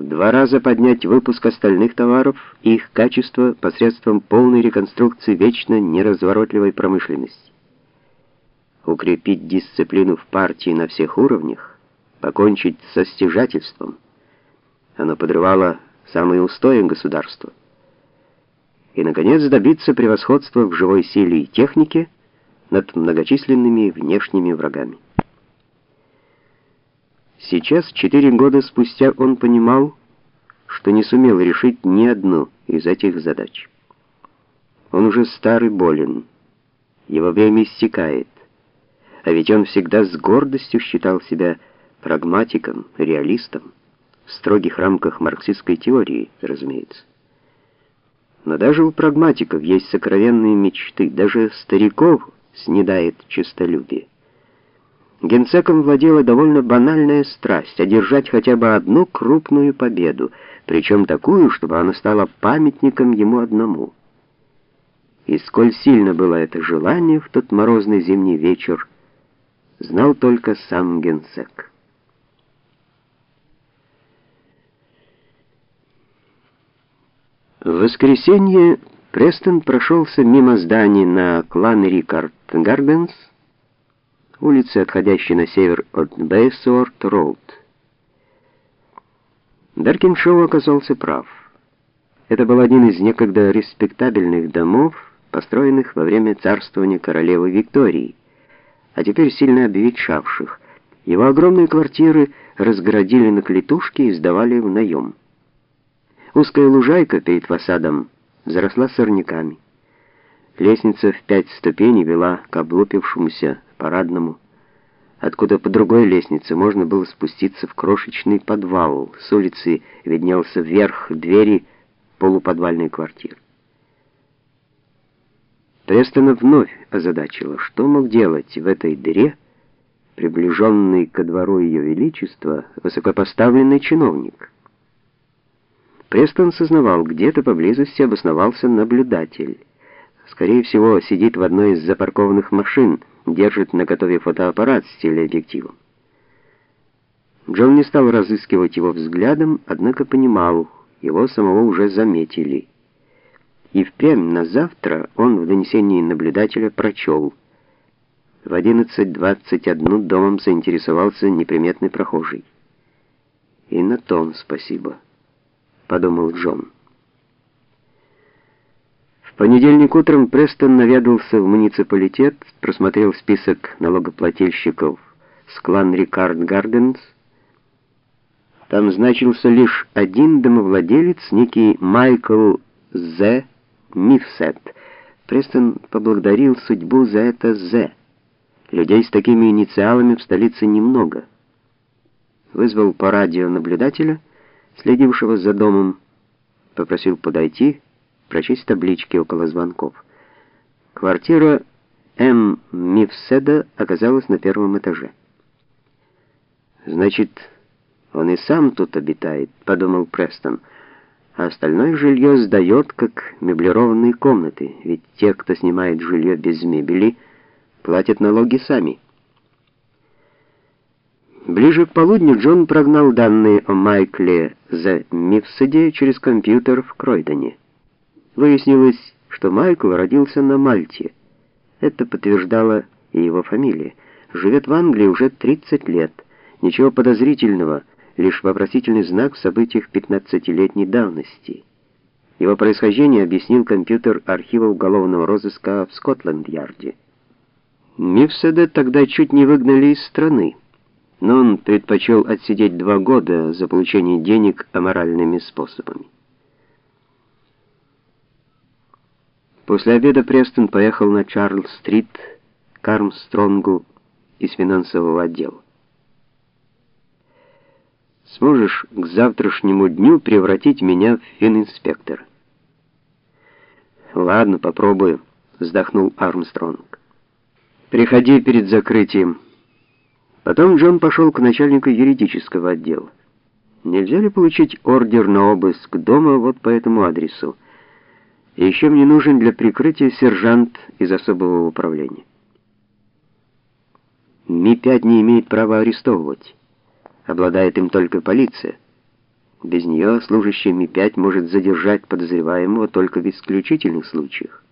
в два раза поднять выпуск остальных товаров и их качество посредством полной реконструкции вечно неразворотливой промышленности. Укрепить дисциплину в партии на всех уровнях, покончить со стяжательством. Оно подрывало самые устои государства. И, наконец, добиться превосходства в живой силе и технике над многочисленными внешними врагами. Сейчас, четыре года спустя, он понимал, что не сумел решить ни одну из этих задач. Он уже старый болен, его время истекает, а ведь он всегда с гордостью считал себя прагматиком, реалистом, в строгих рамках марксистской теории, разумеется. Но даже у прагматиков есть сокровенные мечты, даже стариков снедает честолюбие. Генсеком владела довольно банальная страсть одержать хотя бы одну крупную победу, причем такую, чтобы она стала памятником ему одному. И сколь сильно было это желание в тот морозный зимний вечер, знал только сам генсек. В воскресенье Престон прошелся мимо зданий на Клан Рикард Гарденс, улицы, отходящей на север от Бейсуорт-Роуд. Даркиншоу оказался прав. Это был один из некогда респектабельных домов, построенных во время царствования королевы Виктории, а теперь сильно обветшавших. Его огромные квартиры разгородили на клетушки и сдавали в наем. Узкая лужайка перед фасадом заросла сорняками. Лестница в пять ступеней вела к облупившемуся парадному, откуда по другой лестнице можно было спуститься в крошечный подвал. С улицы виднелся вверх двери полуподвальной квартиры. Престона вновь озадачило, что мог делать в этой дыре, приближенный ко двору Ее Величества, высокопоставленный чиновник. Престон сознавал, где-то поблизости обосновался наблюдатель. Скорее всего, сидит в одной из запаркованных машин, держит на готове фотоаппарат с телеобъективом. Джон не стал разыскивать его взглядом, однако понимал, его самого уже заметили. И впрямь на завтра он в донесении наблюдателя прочел. В 11.21 домом заинтересовался неприметный прохожий. И на том спасибо, подумал Джон понедельник утром Престон наведался в муниципалитет, просмотрел список налогоплательщиков с клан Рикард Гарденс. Там значился лишь один домовладелец, некий Майкл З. Мифсет. Престон поблагодарил судьбу за это З. Людей с такими инициалами в столице немного. Вызвал по радио наблюдателя, следившего за домом, попросил подойти прочесть таблички около звонков. Квартира М. Мифседа оказалась на первом этаже. «Значит, он и сам тут обитает», — подумал Престон, «а остальное жилье сдает, как меблированные комнаты, ведь те, кто снимает жилье без мебели, платят налоги сами». Ближе к полудню Джон прогнал данные о Майкле за Мифседе через компьютер в Кройдоне. Выяснилось, что Майкл родился на Мальте. Это подтверждала и его фамилия. Живет в Англии уже 30 лет. Ничего подозрительного, лишь вопросительный знак в событиях 15-летней давности. Его происхождение объяснил компьютер архива уголовного розыска в Скотланд-Ярде. Мифседа тогда чуть не выгнали из страны, но он предпочел отсидеть два года за получение денег аморальными способами. После обеда Престон поехал на Чарльз-стрит к Армстронгу из финансового отдела. Сможешь к завтрашнему дню превратить меня в фининспектора? Ладно, попробую, вздохнул Армстронг. Приходи перед закрытием. Потом Джон пошел к начальнику юридического отдела. Нельзя ли получить ордер на обыск дома вот по этому адресу? И еще мне нужен для прикрытия сержант из особого управления. Ми-5 не имеет права арестовывать. Обладает им только полиция. Без нее служащий Ми-5 может задержать подозреваемого только в исключительных случаях.